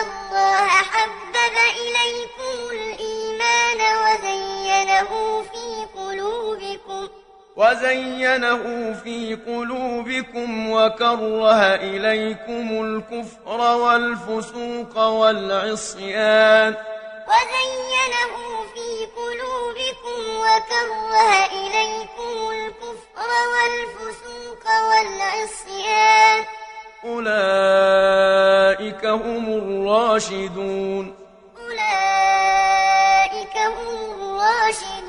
الله حبب إليكم الإيمان وزينه في قلوبكم. وزينه في قلوبكم وكره إليكم الكفر والفسوق والعصيان. وزينه في قلوبكم وكره إليكم الكفر والفسوق والعصيان. أولئك هم الراشدون. أولئك هم الراشدون.